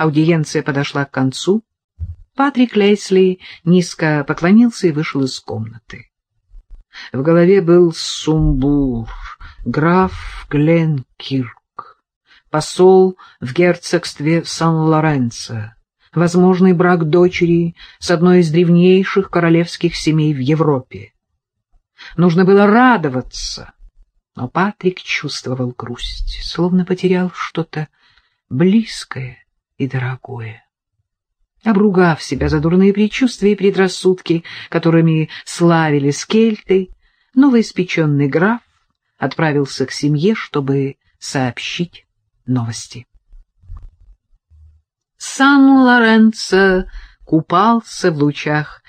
Аудиенция подошла к концу. Патрик Лейсли низко поклонился и вышел из комнаты. В голове был сумбур, граф Гленкирк, посол в герцогстве Сан-Лоренцо, возможный брак дочери с одной из древнейших королевских семей в Европе. Нужно было радоваться, но Патрик чувствовал грусть, словно потерял что-то близкое и дорогое. Обругав себя за дурные предчувствия и предрассудки, которыми славили скельты, новоиспеченный граф отправился к семье, чтобы сообщить новости. Сан-Лоренцо купался в лучах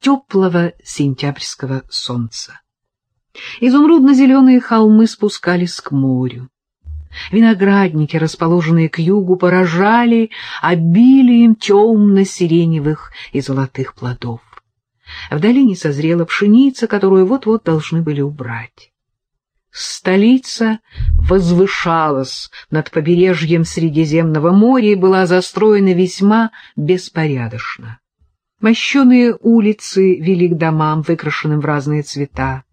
теплого сентябрьского солнца. Изумрудно-зеленые холмы спускались к морю. Виноградники, расположенные к югу, поражали обилием темно-сиреневых и золотых плодов. В долине созрела пшеница, которую вот-вот должны были убрать. Столица возвышалась над побережьем Средиземного моря и была застроена весьма беспорядочно. Мощеные улицы вели к домам, выкрашенным в разные цвета.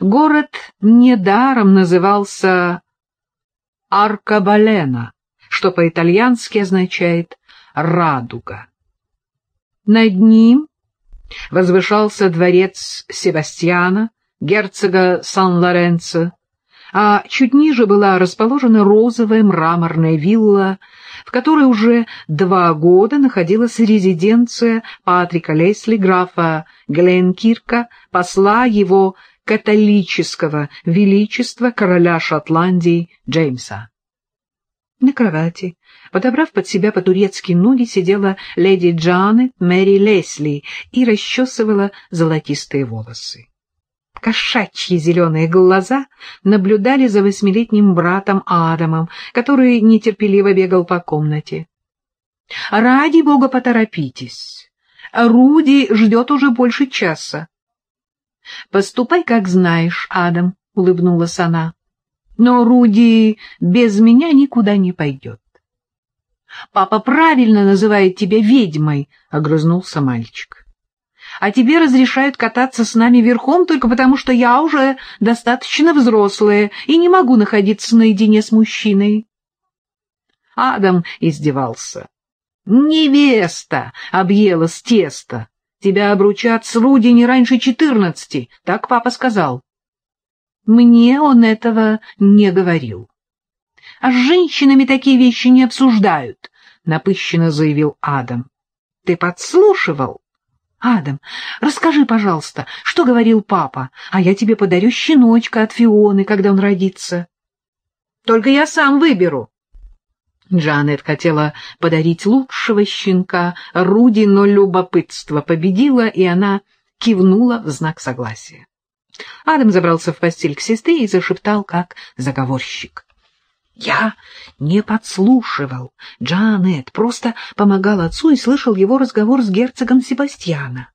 Город недаром назывался Аркабалена, что по-итальянски означает «радуга». Над ним возвышался дворец Себастьяна, герцога Сан-Лоренцо, а чуть ниже была расположена розовая мраморная вилла, в которой уже два года находилась резиденция Патрика Лесли, графа Гленкирка, посла его католического величества короля Шотландии Джеймса. На кровати, подобрав под себя по-турецки ноги, сидела леди Джанет Мэри Лесли и расчесывала золотистые волосы. Кошачьи зеленые глаза наблюдали за восьмилетним братом Адамом, который нетерпеливо бегал по комнате. — Ради бога, поторопитесь. Руди ждет уже больше часа. — Поступай, как знаешь, Адам, — улыбнулась она. — Но Руди без меня никуда не пойдет. — Папа правильно называет тебя ведьмой, — огрызнулся мальчик. — А тебе разрешают кататься с нами верхом только потому, что я уже достаточно взрослая и не могу находиться наедине с мужчиной. Адам издевался. — Невеста объелась теста. Тебя обручат с Руди не раньше четырнадцати, так папа сказал. Мне он этого не говорил. А с женщинами такие вещи не обсуждают, напыщенно заявил Адам. Ты подслушивал? Адам, расскажи, пожалуйста, что говорил папа, а я тебе подарю щеночка от Фионы, когда он родится. Только я сам выберу. Джанет хотела подарить лучшего щенка Руди, но любопытство победило, и она кивнула в знак согласия. Адам забрался в постель к сестре и зашептал, как заговорщик. Я не подслушивал. Джанет просто помогал отцу и слышал его разговор с герцогом Себастьяна.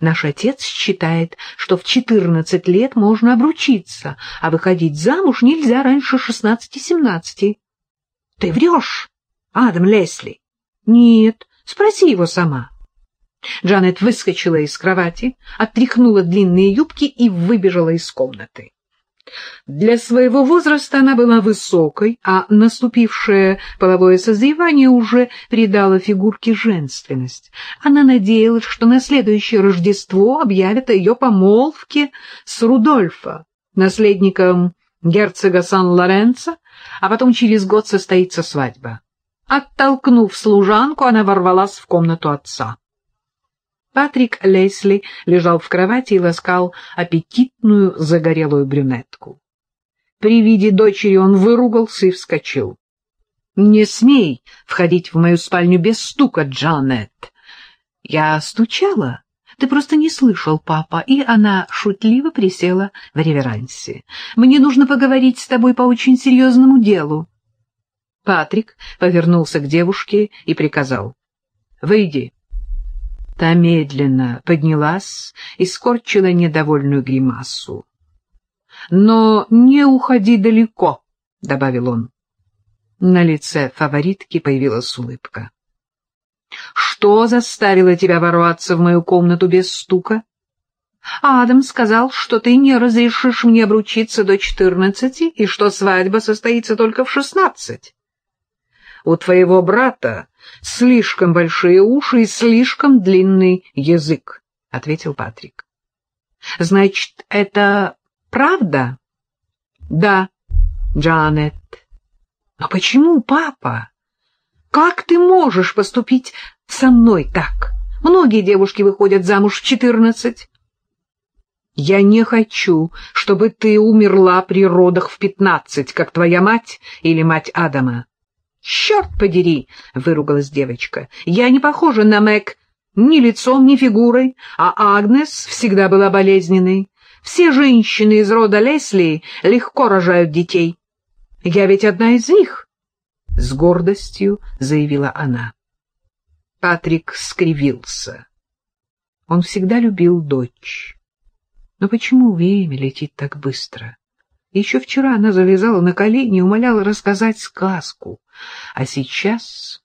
Наш отец считает, что в четырнадцать лет можно обручиться, а выходить замуж нельзя раньше шестнадцати-семнадцати. Ты врешь, Адам Лесли? Нет, спроси его сама. Джанет выскочила из кровати, оттряхнула длинные юбки и выбежала из комнаты. Для своего возраста она была высокой, а наступившее половое созревание уже придало фигурке женственность. Она надеялась, что на следующее Рождество объявят о ее помолвке с Рудольфо, наследником герцога Сан-Лоренцо, а потом через год состоится свадьба. Оттолкнув служанку, она ворвалась в комнату отца. Патрик Лесли лежал в кровати и ласкал аппетитную загорелую брюнетку. При виде дочери он выругался и вскочил. — Не смей входить в мою спальню без стука, Джанет. Я стучала, ты просто не слышал, папа, и она шутливо присела в реверансе. Мне нужно поговорить с тобой по очень серьезному делу. Патрик повернулся к девушке и приказал. — Выйди. Та медленно поднялась и скорчила недовольную гримасу. — Но не уходи далеко, — добавил он. На лице фаворитки появилась улыбка. «Что заставило тебя ворваться в мою комнату без стука?» «Адам сказал, что ты не разрешишь мне обручиться до четырнадцати и что свадьба состоится только в шестнадцать». «У твоего брата слишком большие уши и слишком длинный язык», — ответил Патрик. «Значит, это правда?» «Да, Джанет». «Но почему, папа? Как ты можешь поступить со мной так? Многие девушки выходят замуж в четырнадцать». «Я не хочу, чтобы ты умерла при родах в пятнадцать, как твоя мать или мать Адама». «Черт подери!» — выругалась девочка. «Я не похожа на Мэг ни лицом, ни фигурой, а Агнес всегда была болезненной. Все женщины из рода Лесли легко рожают детей. Я ведь одна из них!» — с гордостью заявила она. Патрик скривился. Он всегда любил дочь. Но почему время летит так быстро? Еще вчера она залезала на колени и умоляла рассказать сказку. А сейчас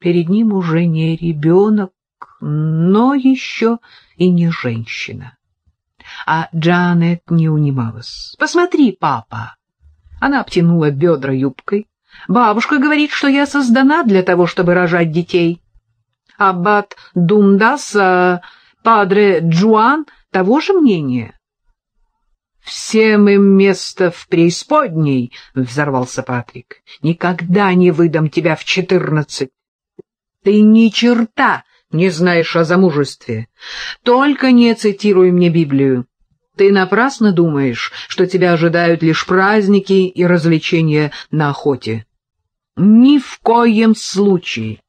перед ним уже не ребенок, но еще и не женщина. А Джанет не унималась. «Посмотри, папа!» Она обтянула бедра юбкой. «Бабушка говорит, что я создана для того, чтобы рожать детей. Аббат Дундас, падре Джуан того же мнения». «Всем им место в преисподней!» — взорвался Патрик. «Никогда не выдам тебя в четырнадцать!» «Ты ни черта не знаешь о замужестве. Только не цитируй мне Библию. Ты напрасно думаешь, что тебя ожидают лишь праздники и развлечения на охоте. Ни в коем случае.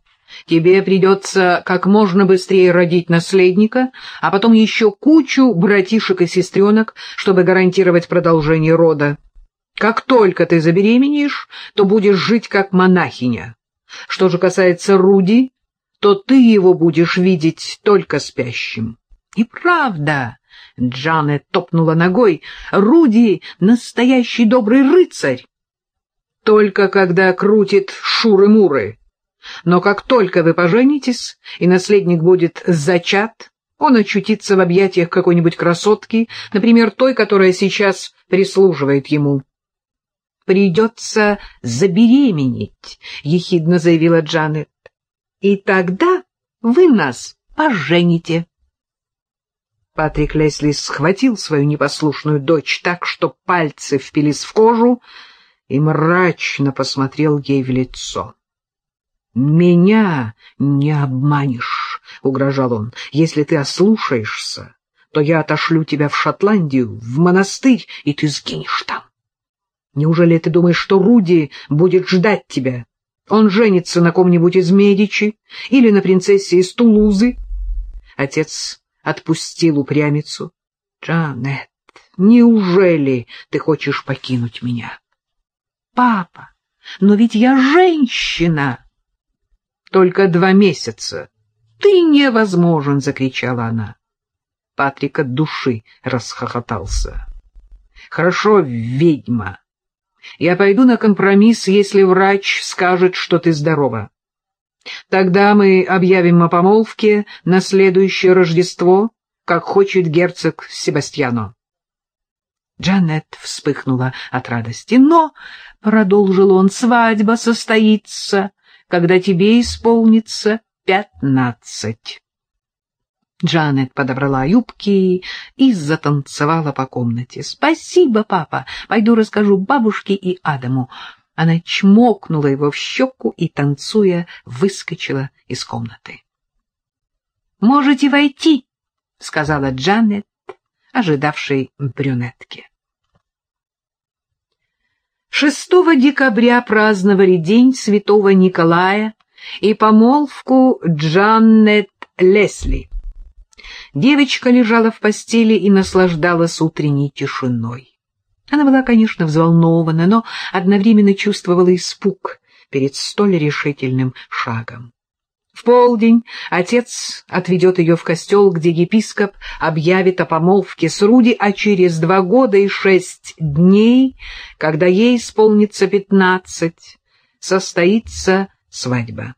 Тебе придется как можно быстрее родить наследника, а потом еще кучу братишек и сестренок, чтобы гарантировать продолжение рода. Как только ты забеременеешь, то будешь жить как монахиня. Что же касается Руди, то ты его будешь видеть только спящим. И правда, Джанет топнула ногой. Руди — настоящий добрый рыцарь. Только когда крутит шуры-муры. Но как только вы поженитесь, и наследник будет зачат, он очутится в объятиях какой-нибудь красотки, например, той, которая сейчас прислуживает ему. «Придется забеременеть», — ехидно заявила Джанет. «И тогда вы нас пожените». Патрик Лесли схватил свою непослушную дочь так, что пальцы впились в кожу, и мрачно посмотрел ей в лицо. «Меня не обманешь», — угрожал он. «Если ты ослушаешься, то я отошлю тебя в Шотландию, в монастырь, и ты сгинешь там. Неужели ты думаешь, что Руди будет ждать тебя? Он женится на ком-нибудь из Медичи или на принцессе из Тулузы?» Отец отпустил упрямицу. «Джанет, неужели ты хочешь покинуть меня?» «Папа, но ведь я женщина!» «Только два месяца!» «Ты невозможен!» — закричала она. Патрик от души расхохотался. «Хорошо, ведьма. Я пойду на компромисс, если врач скажет, что ты здорова. Тогда мы объявим о помолвке на следующее Рождество, как хочет герцог Себастьяно. Джанет вспыхнула от радости. «Но, — продолжил он, — свадьба состоится, когда тебе исполнится пятнадцать». Джанет подобрала юбки и затанцевала по комнате. «Спасибо, папа. Пойду расскажу бабушке и Адаму». Она чмокнула его в щеку и, танцуя, выскочила из комнаты. «Можете войти», — сказала Джанет, ожидавшей брюнетки. 6 декабря праздновали День Святого Николая и помолвку Джанет Лесли. Девочка лежала в постели и наслаждалась утренней тишиной. Она была, конечно, взволнована, но одновременно чувствовала испуг перед столь решительным шагом. В полдень отец отведет ее в костел, где епископ объявит о помолвке с Руди, а через два года и шесть дней, когда ей исполнится пятнадцать, состоится свадьба.